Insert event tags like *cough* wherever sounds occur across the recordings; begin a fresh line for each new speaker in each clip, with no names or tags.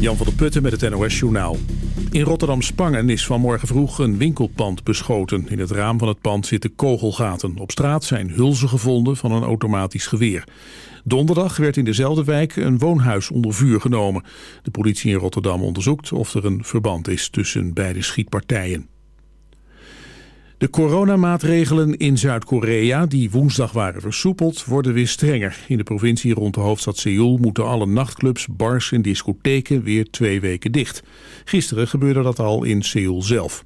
Jan van der Putten met het NOS Journaal. In Rotterdam-Spangen is vanmorgen vroeg een winkelpand beschoten. In het raam van het pand zitten kogelgaten. Op straat zijn hulzen gevonden van een automatisch geweer. Donderdag werd in dezelfde wijk een woonhuis onder vuur genomen. De politie in Rotterdam onderzoekt of er een verband is tussen beide schietpartijen. De coronamaatregelen in Zuid-Korea, die woensdag waren versoepeld, worden weer strenger. In de provincie rond de hoofdstad Seoul moeten alle nachtclubs, bars en discotheken weer twee weken dicht. Gisteren gebeurde dat al in Seoul zelf.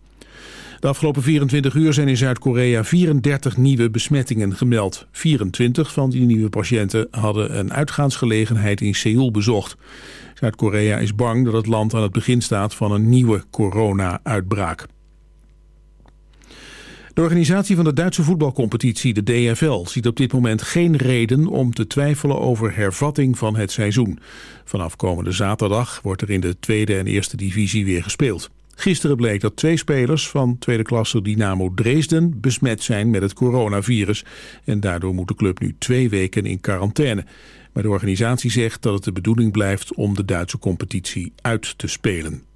De afgelopen 24 uur zijn in Zuid-Korea 34 nieuwe besmettingen gemeld. 24 van die nieuwe patiënten hadden een uitgaansgelegenheid in Seoul bezocht. Zuid-Korea is bang dat het land aan het begin staat van een nieuwe corona-uitbraak. De organisatie van de Duitse voetbalcompetitie, de DFL, ziet op dit moment geen reden om te twijfelen over hervatting van het seizoen. Vanaf komende zaterdag wordt er in de tweede en eerste divisie weer gespeeld. Gisteren bleek dat twee spelers van tweede klasse Dynamo Dresden besmet zijn met het coronavirus. En daardoor moet de club nu twee weken in quarantaine. Maar de organisatie zegt dat het de bedoeling blijft om de Duitse competitie uit te spelen.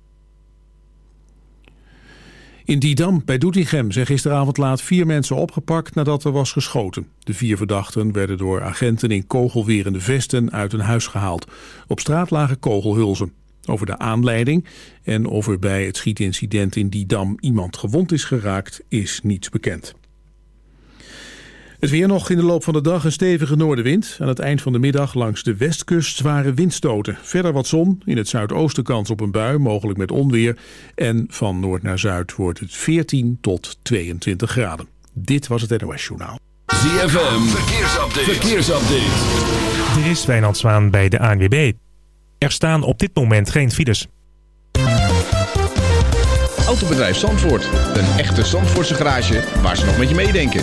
In Didam bij Doetinchem zijn gisteravond laat vier mensen opgepakt nadat er was geschoten. De vier verdachten werden door agenten in kogelwerende vesten uit een huis gehaald. Op straat lagen kogelhulzen. Over de aanleiding en of er bij het schietincident in Didam iemand gewond is geraakt is niets bekend. Het weer nog in de loop van de dag een stevige noordenwind. Aan het eind van de middag langs de westkust zware windstoten. Verder wat zon, in het zuidoosten kans op een bui, mogelijk met onweer. En van noord naar zuid wordt het 14 tot 22 graden. Dit was het NOS Journaal.
ZFM, verkeersupdate. verkeersupdate.
Er is Wijnand Zwaan bij de ANWB. Er staan op dit moment geen files.
Autobedrijf Zandvoort. Een echte Zandvoortse garage waar ze nog met je meedenken.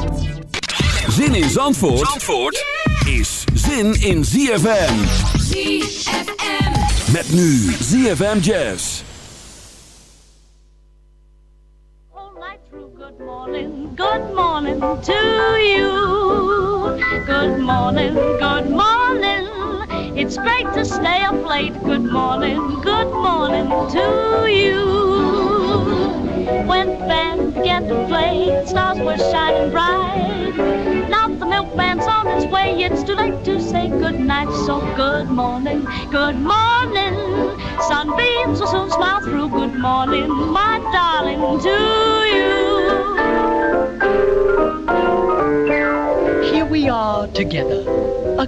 Zin in Zandvoort, Zandvoort is zin in ZFM.
ZFM.
Met nu ZFM Jazz.
Good morning, good morning to you. Good morning, good morning. It's great to stay up late. Good morning, good morning to you. When the band began to play, the stars were shining bright. Milkman's on his way, it's too late to say good night. So good morning, good morning. Sunbeams will soon smile through. Good morning, my darling, to you.
Here we are together, a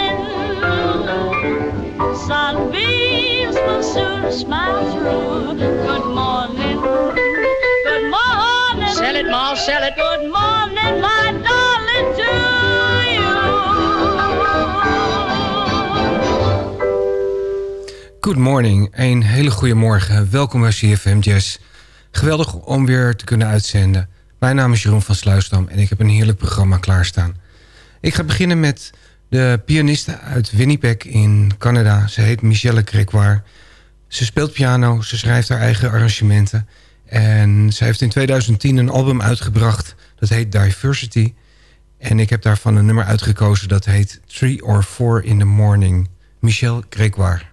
Sunbeams will soon smile through. Good morning. Good morning.
Sell it, Ma, sell it.
Good morning, my darling, to
Good morning, een hele goede morgen. Welkom bij CFM Jazz. Geweldig om weer te kunnen uitzenden. Mijn naam is Jeroen van Sluisdam en ik heb een heerlijk programma klaarstaan. Ik ga beginnen met de pianiste uit Winnipeg in Canada. Ze heet Michelle Gregoire. Ze speelt piano, ze schrijft haar eigen arrangementen. En ze heeft in 2010 een album uitgebracht. Dat heet Diversity. En ik heb daarvan een nummer uitgekozen dat heet Three or Four in the Morning. Michelle Gregoire.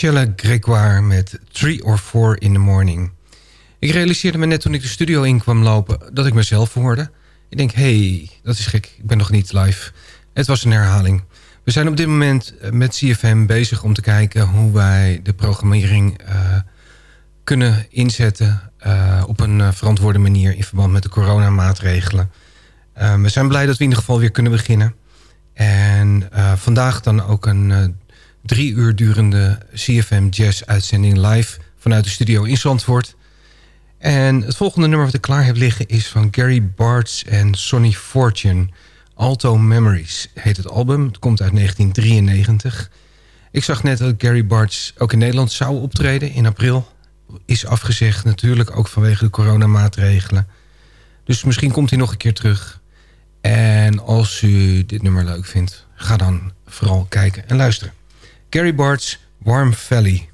Michelle Gregoire met Three or Four in the Morning. Ik realiseerde me net toen ik de studio in kwam lopen dat ik mezelf hoorde. Ik denk, hey, dat is gek, ik ben nog niet live. Het was een herhaling. We zijn op dit moment eh, met CFM bezig om te kijken hoe wij de programmering uh, kunnen inzetten... Uh, op een verantwoorde manier in verband met de coronamaatregelen. Uh, we zijn blij dat we in ieder geval weer kunnen beginnen. En vandaag dan ook een drie uur durende CFM Jazz uitzending live vanuit de studio in Zandvoort. En het volgende nummer wat ik klaar heb liggen is van Gary Bartz en Sonny Fortune. Alto Memories heet het album. Het komt uit 1993. Ik zag net dat Gary Bartz ook in Nederland zou optreden in april. Is afgezegd natuurlijk, ook vanwege de coronamaatregelen. Dus misschien komt hij nog een keer terug. En als u dit nummer leuk vindt, ga dan vooral kijken en luisteren. Gary Bart's Warm Valley.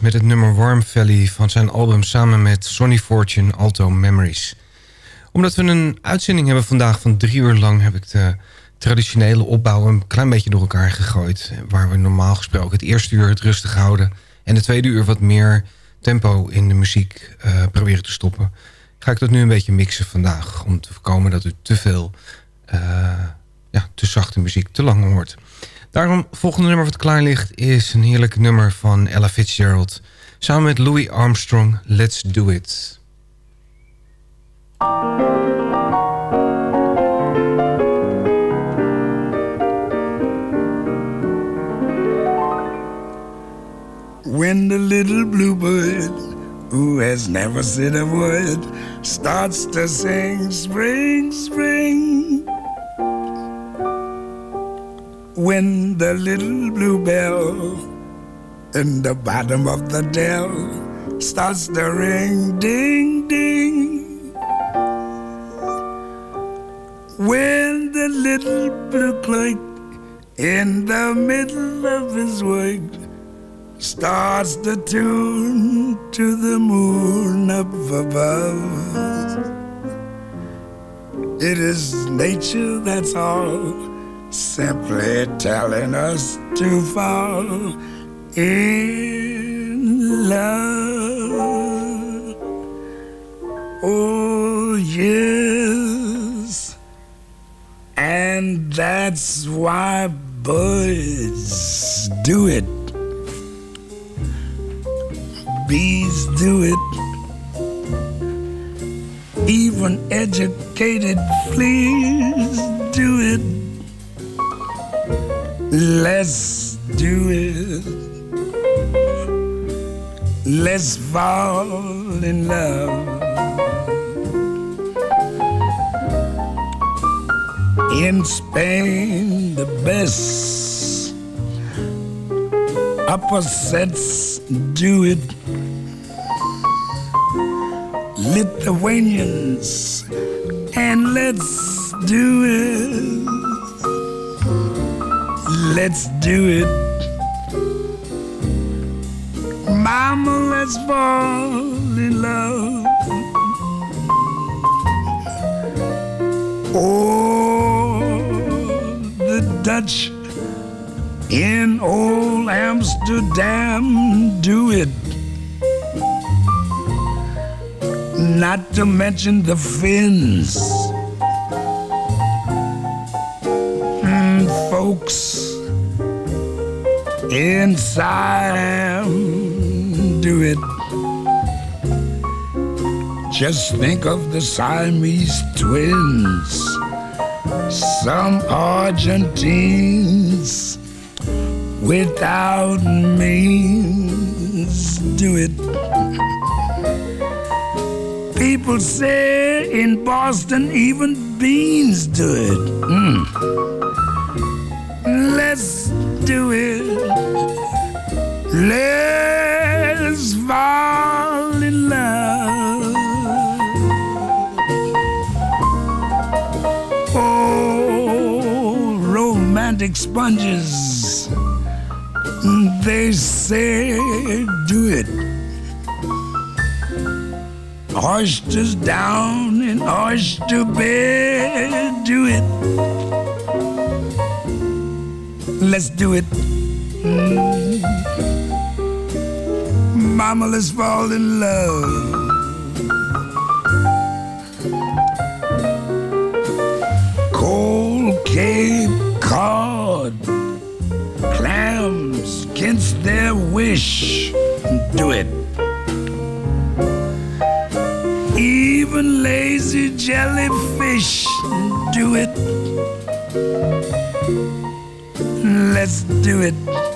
Met het nummer Warm Valley van zijn album samen met Sonny Fortune Alto Memories. Omdat we een uitzending hebben vandaag van drie uur lang heb ik de traditionele opbouw een klein beetje door elkaar gegooid. Waar we normaal gesproken het eerste uur het rustig houden en de tweede uur wat meer tempo in de muziek uh, proberen te stoppen. Ga ik dat nu een beetje mixen vandaag om te voorkomen dat u te veel, uh, ja, te zachte muziek te lang hoort. Daarom, volgende nummer wat klaar ligt is een heerlijk nummer van Ella Fitzgerald. Samen met Louis Armstrong, Let's Do It.
When the little bluebird, who has never said a word, starts to sing spring, spring. When the little bluebell in the bottom of the dell starts to ring ding ding. When the little blue clerk in the middle of his work starts to tune to the moon up above. It is nature that's all simply telling us to fall in love. Oh, yes. And that's why birds do it, bees do it. Even educated fleas do it Let's do it. Let's fall in love. In Spain, the best opposites do it. Lithuanians, and let's do it. Let's do it. Mama, let's fall in love. Oh, the Dutch in old Amsterdam do it. Not to mention the Finns. Inside do it. Just think of the Siamese twins, some Argentines without means do it. People say in Boston even beans do it. Mm. Let's do it. Let's fall in love. Oh, romantic sponges, they say do it. Oysters down in oyster bed, do it. Let's do it. Mm. Mama, let's fall in love. Cold Cape Cod, clams against their wish. Do it. Even lazy jellyfish do it. Let's do it.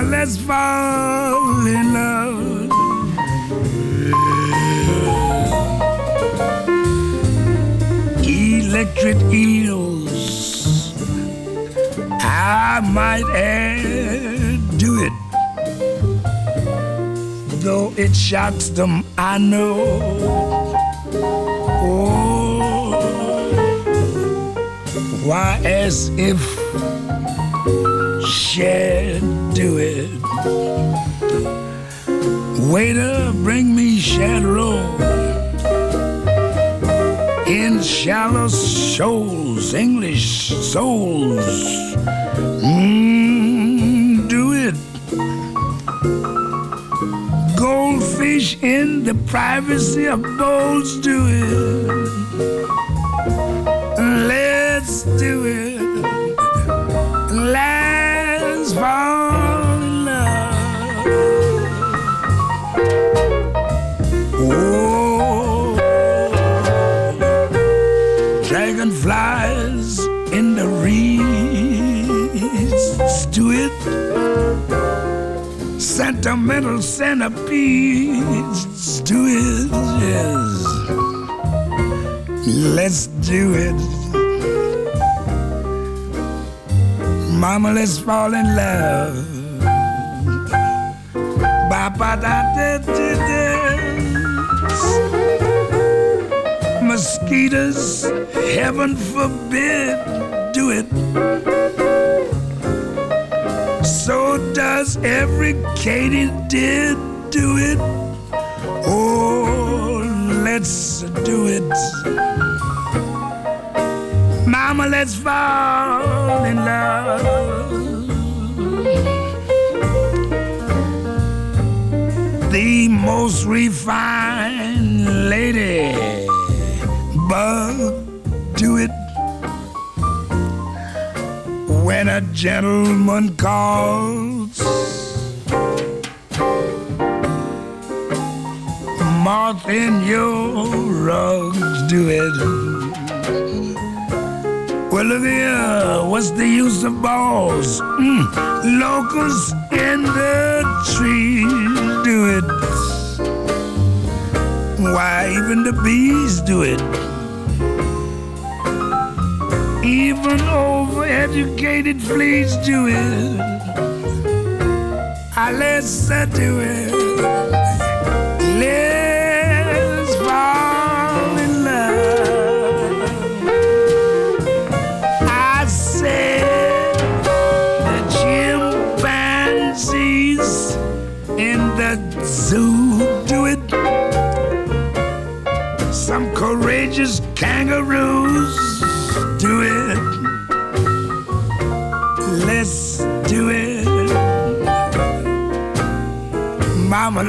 Mama, let's fall in love. Electric eels, I might add, do it. Though it shocks them, I know. Oh, why, as if shed, do it. Waiter, bring me roll in shallow shoals, English souls. Mm, do it. Goldfish in the privacy of bowls, do it. Centipedes, do it, yes. Let's do it. Mama, let's fall in love. Da da da da. Mosquitoes, heaven forbid, do it. So does every katydid do it. Oh, let's do it. Mama, let's fall in love. The most refined lady bug do it when a gentleman calls. Moth in your rugs do it. Well, look here, what's the use of balls? Mm, locusts in the trees do it. Why, even the bees do it. Even overeducated fleas do it. I let's do it.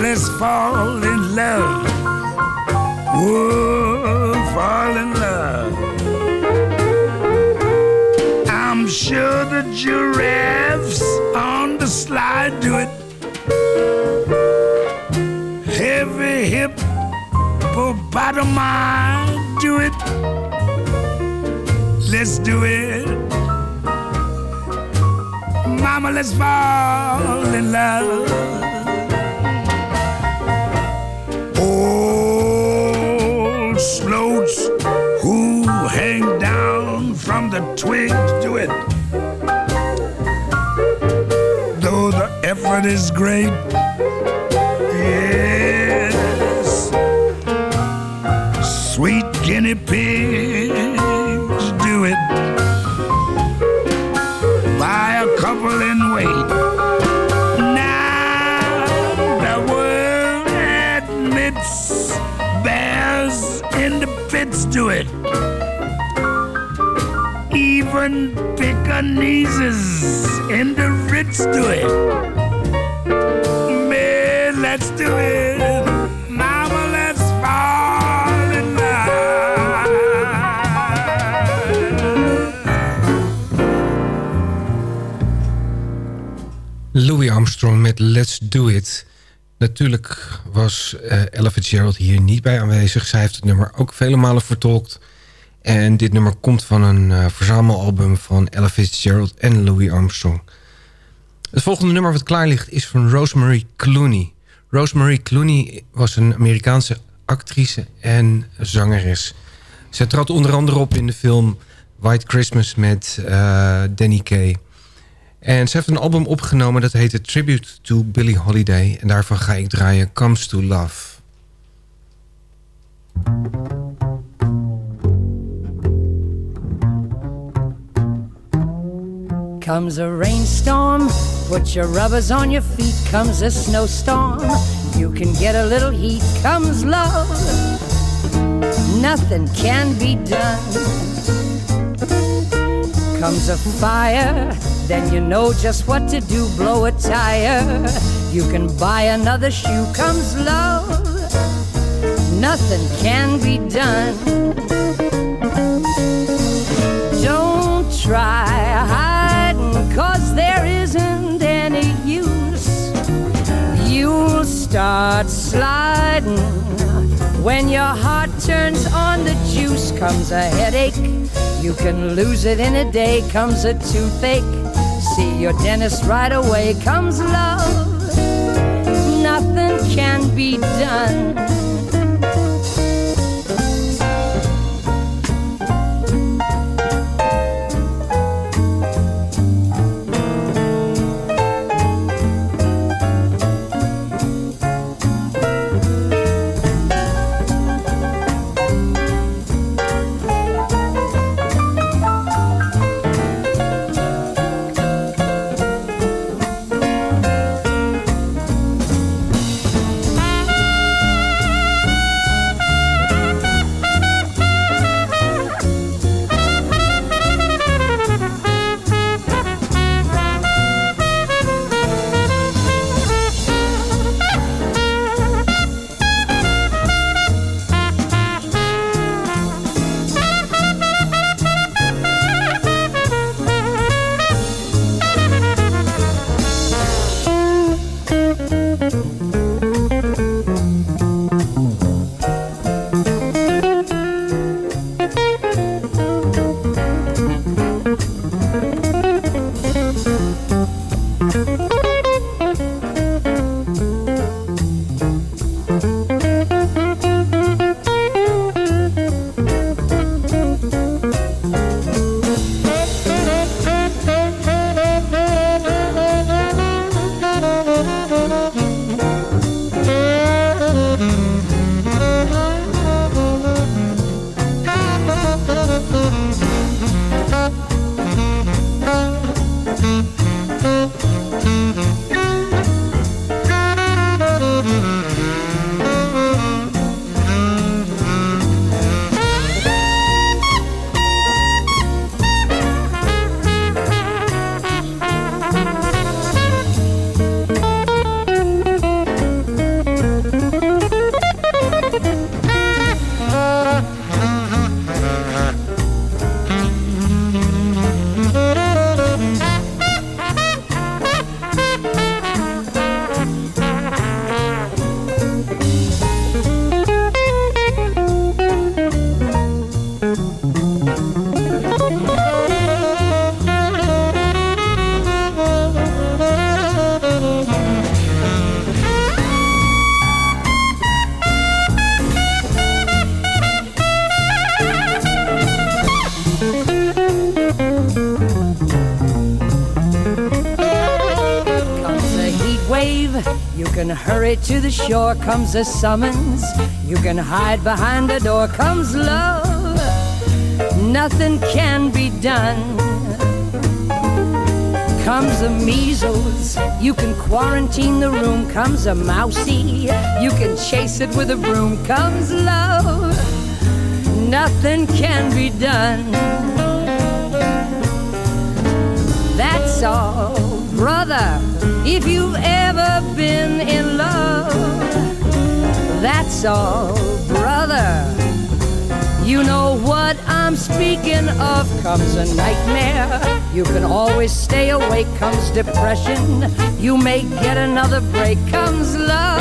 Let's fall in love. Whoa, fall in love. I'm sure the giraffes on the slide do it. Heavy hippopotami do it. Let's do it. Mama, let's fall in love. Old sloats who hang down from the twigs do it. Though the effort is great, yes. Sweet guinea pigs Even Pekingese in the Ritz do it. Man, let's do it. Mama, let's fall in.
Louis Armstrong met Let's Do It. Natuurlijk was uh, Ella Fitzgerald hier niet bij aanwezig. Zij heeft het nummer ook vele malen vertolkt. En dit nummer komt van een uh, verzamelalbum van Ella Fitzgerald en Louis Armstrong. Het volgende nummer wat klaar ligt is van Rosemary Clooney. Rosemary Clooney was een Amerikaanse actrice en zangeres. Zij trad onder andere op in de film White Christmas met uh, Danny Kaye. En ze heeft een album opgenomen dat heette Tribute to Billie Holiday. En daarvan ga ik draaien Comes to Love.
Comes a rainstorm, put your rubbers on your feet. Comes a snowstorm, you can get a little heat. Comes love, nothing can be done. Comes a fire, then you know just what to do. Blow a tire, you can buy another shoe. Comes love, nothing can be done. Don't try start sliding when your heart turns on the juice. Comes a headache, you can lose it in a day. Comes a toothache, see your dentist right away. Comes love, nothing can be done. You can hurry to the shore. Comes a summons, you can hide behind the door. Comes love, nothing can be done. Comes a measles, you can quarantine the room. Comes a mousy, you can chase it with a broom. Comes love, nothing can be done. That's all, brother. If you've ever been in love, that's all, brother. You know what I'm speaking of. Comes a nightmare, you can always stay awake. Comes depression, you may get another break. Comes love,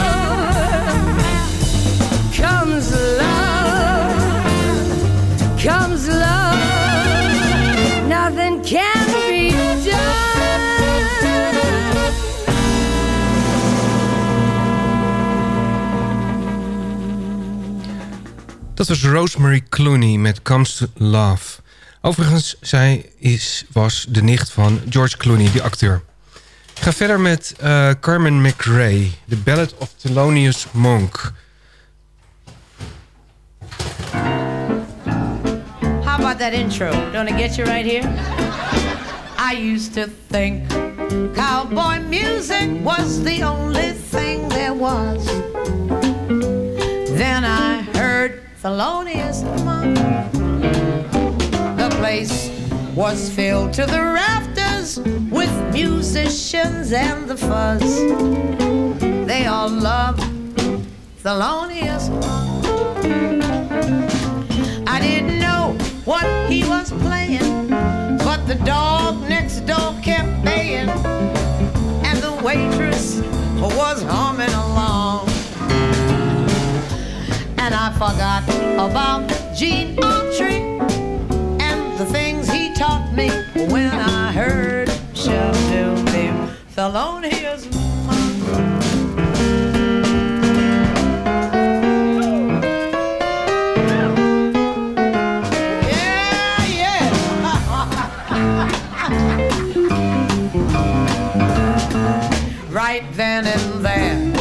comes love, comes love. Nothing can be done.
Dat was Rosemary Clooney met Comes to Love. Overigens, zij is, was de nicht van George Clooney, de acteur. Ik ga verder met eh, Carmen McRae, The Ballad of Thelonious Monk.
How about that intro? Don't get you right here? I used to think cowboy music was the only thing there was. Then I Thelonious Monk. The place was filled to the rafters with musicians and the fuzz. They all loved Thelonious Monk. I didn't know what he was playing, but the dog next door kept baying, and the waitress was humming along. Forgot about Gene Autry and the things he taught me when I heard Chef Doobie Thelonious right then and there.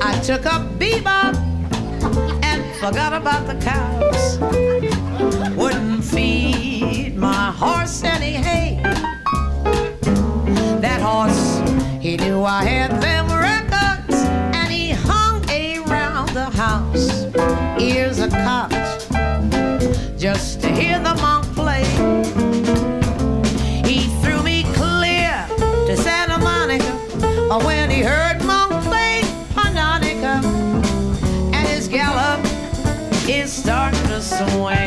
I took up bebop forgot about the cows. Wouldn't feed my horse any hay. That horse, he knew I had them starting to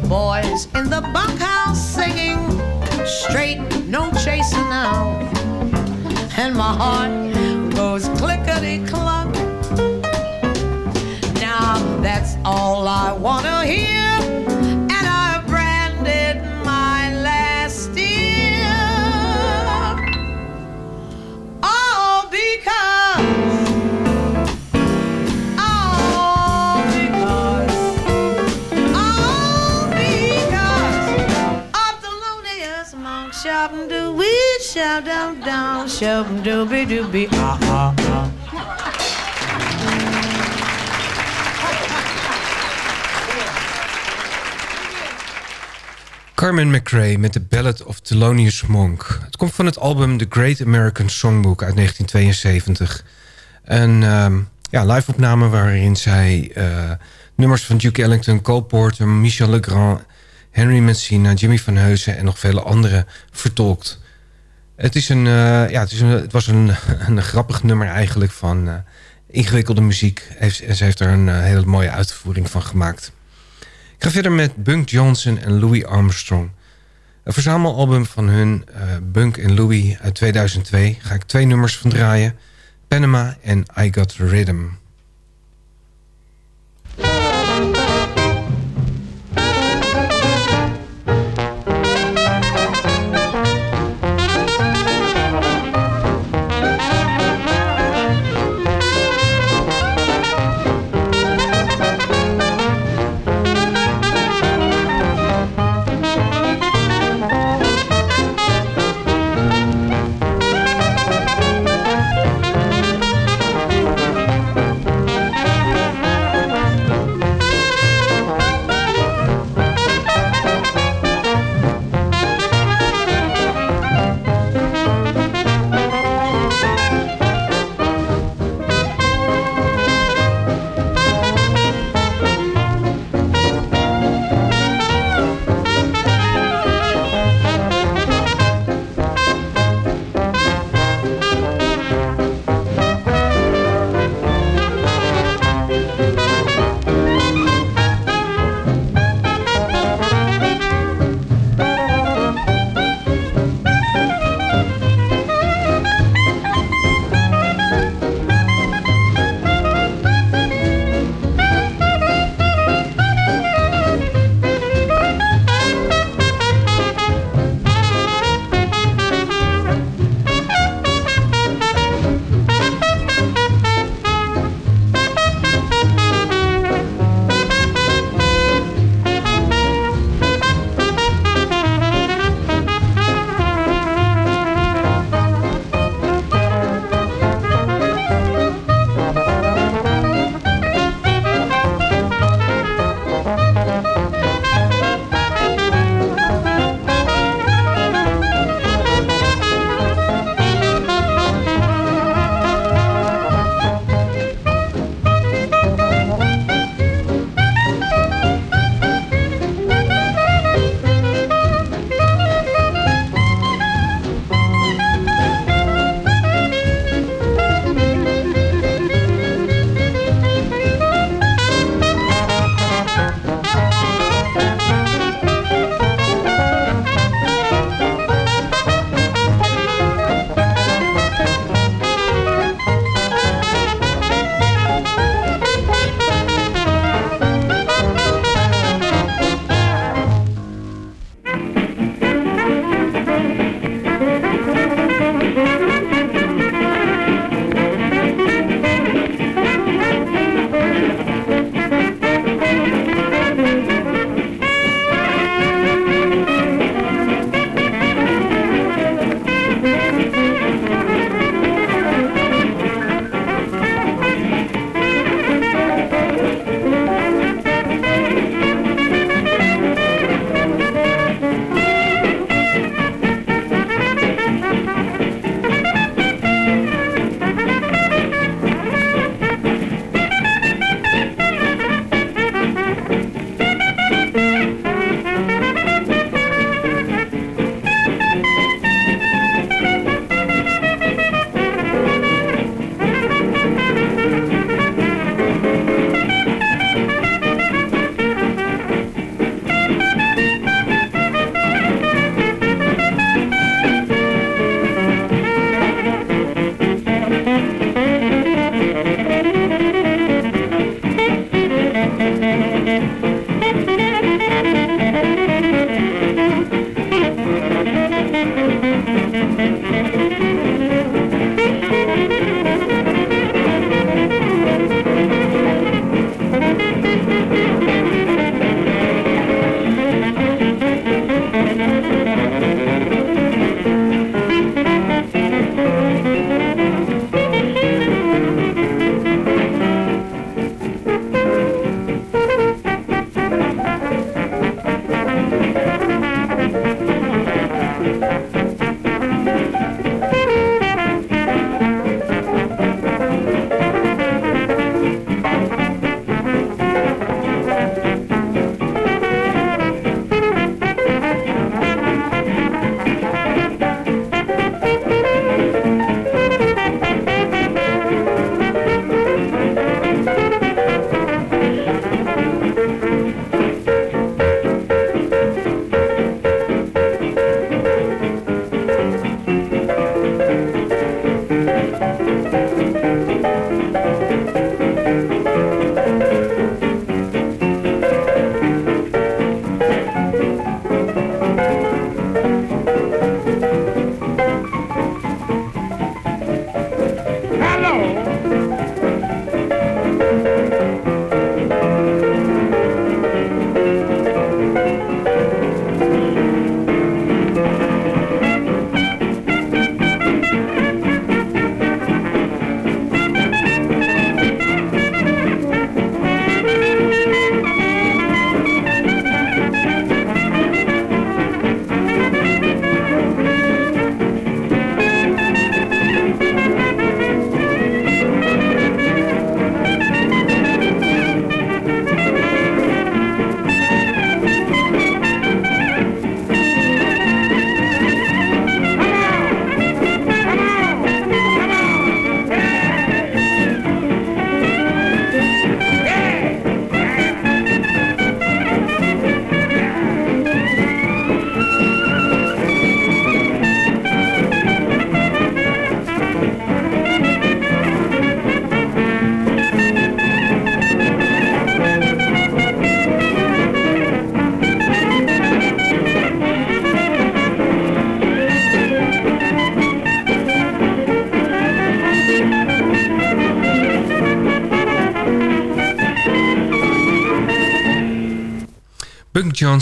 the boys in the bunkhouse singing straight, no chasing now. And my heart goes clickety clunk. Down, shop and do be do be ah ah.
Carmen McRae met de Ballad of Thelonious Monk. Het komt van het album The Great American Songbook uit 1972. Een ehm, ja, live-opname waarin zij eh, nummers van Duke Ellington, Cole Porter, Michel Legrand, Henry Mancina, Jimmy Van Heusen en nog vele anderen vertolkt. Het, is een, eh, ja, het, is het was een, *laughs* een grappig nummer eigenlijk van eh, ingewikkelde muziek. En ze heeft er een hele mooie uitvoering van gemaakt. Ik ga verder met Bunk Johnson en Louis Armstrong. Een verzamelalbum van hun, Bunk en Louis uit 2002... ga ik twee nummers van draaien. Panama en I Got Rhythm.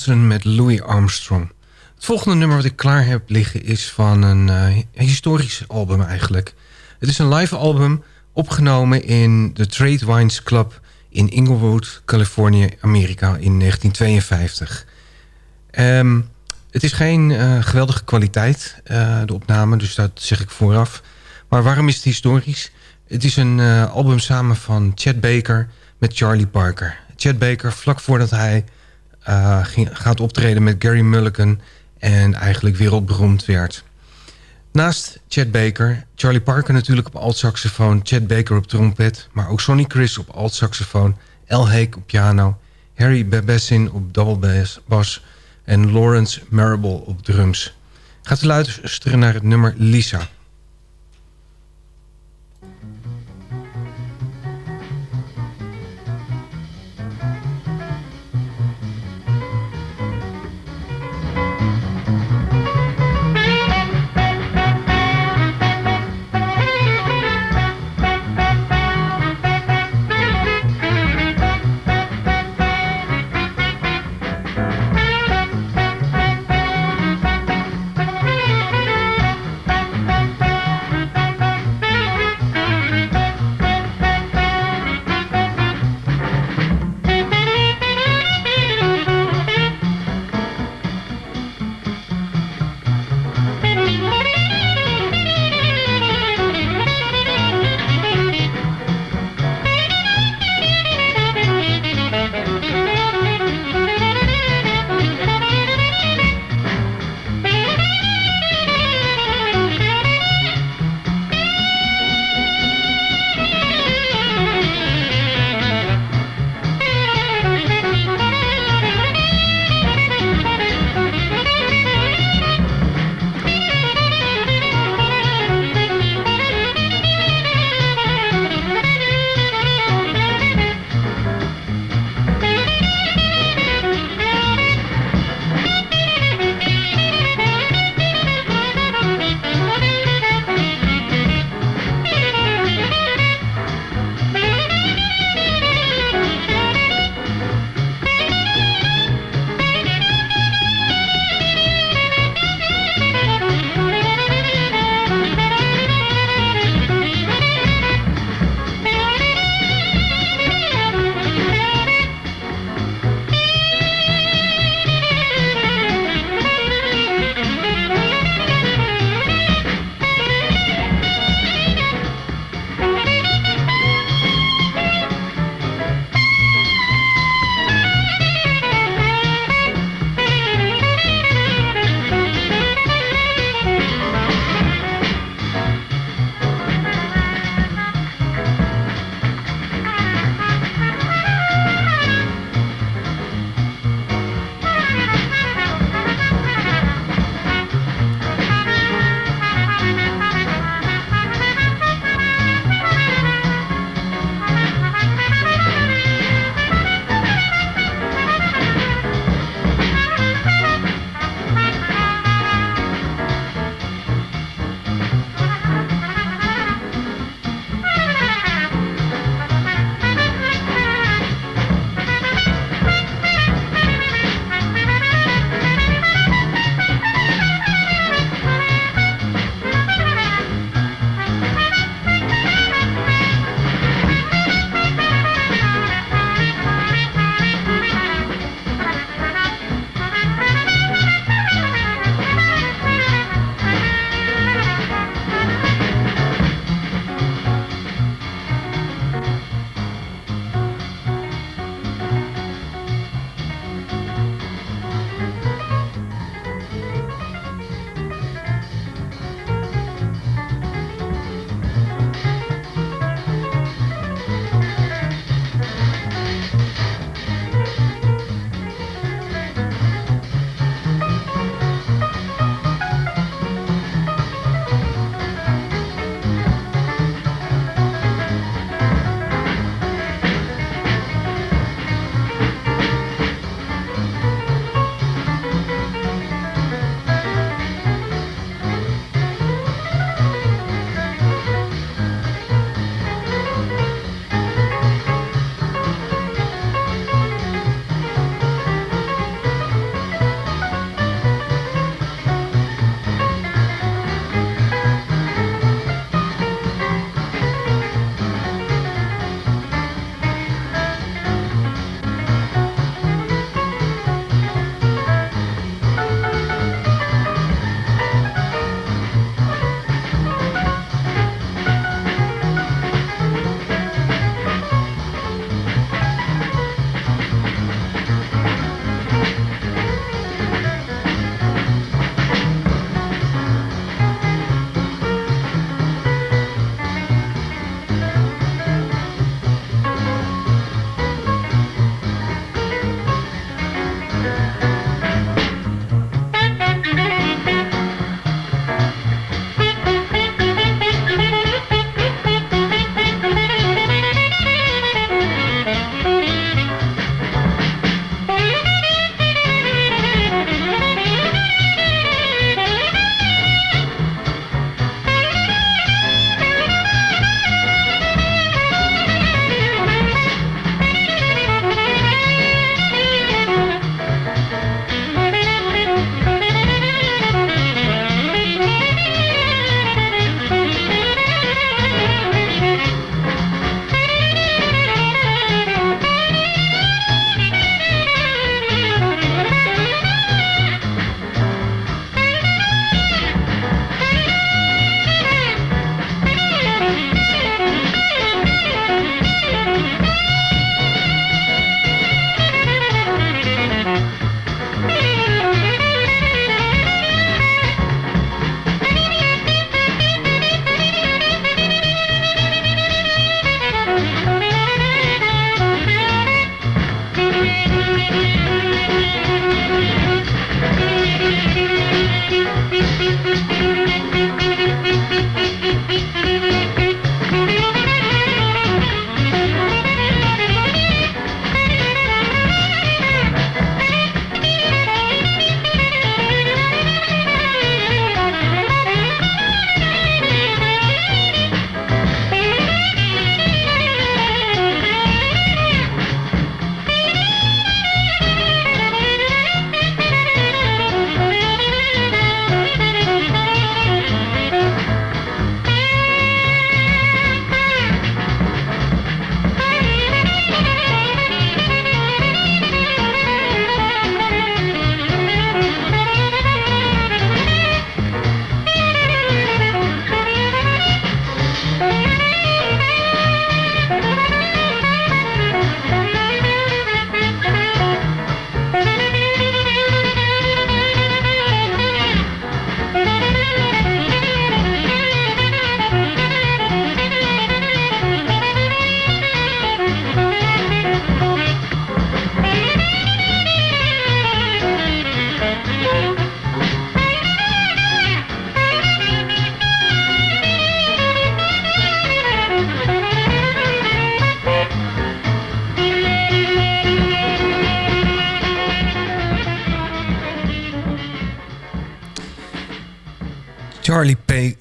Met Louis Armstrong. Het volgende nummer wat ik klaar heb liggen is van een uh, historisch album eigenlijk. Het is een live album opgenomen in de Trade Wines Club in Inglewood, Californië, Amerika in 1952. Um, het is geen uh, geweldige kwaliteit, uh, de opname, dus dat zeg ik vooraf. Maar waarom is het historisch? Het is een album samen van Chet Baker met Charlie Parker. Chet Baker, vlak voordat hij ging, gaat optreden met Gary Mulligan en eigenlijk wereldberoemd werd. Naast Chet Baker, Charlie Parker natuurlijk op alt-saxofoon... Chet Baker op trompet, maar ook Sonny Chris op alt-saxofoon... L. Hake op piano, Harry Babessin op double bass... en Lawrence Marable op drums. Gaat luisteren naar het nummer Lisa...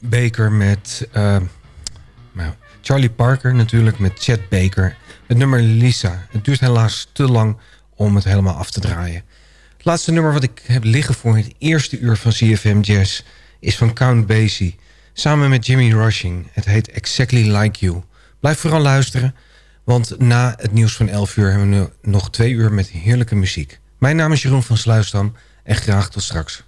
Baker met... eh, nou, Charlie Parker natuurlijk met Chet Baker. Het nummer Lisa. Het duurt helaas te lang om het helemaal af te draaien. Het laatste nummer wat ik heb liggen voor het eerste uur van CFM Jazz... is van Count Basie. Samen met Jimmy Rushing. Het heet Exactly Like You. Blijf vooral luisteren. Want na het nieuws van 11 uur hebben we nog twee uur met heerlijke muziek. Mijn naam is Jeroen van Sluisdam en graag tot straks.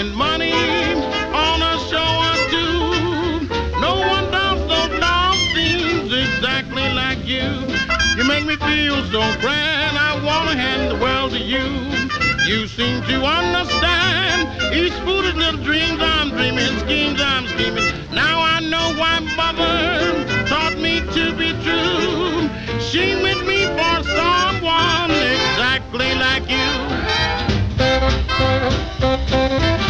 Spend money on a show or two? No one does those love things exactly like you. You make me feel so grand. I wanna hand the world to you. You seem to understand each foolish little dreams I'm dreaming, schemes I'm scheming. Now I know why mother taught me to be true. She with me for someone exactly like you.
I'm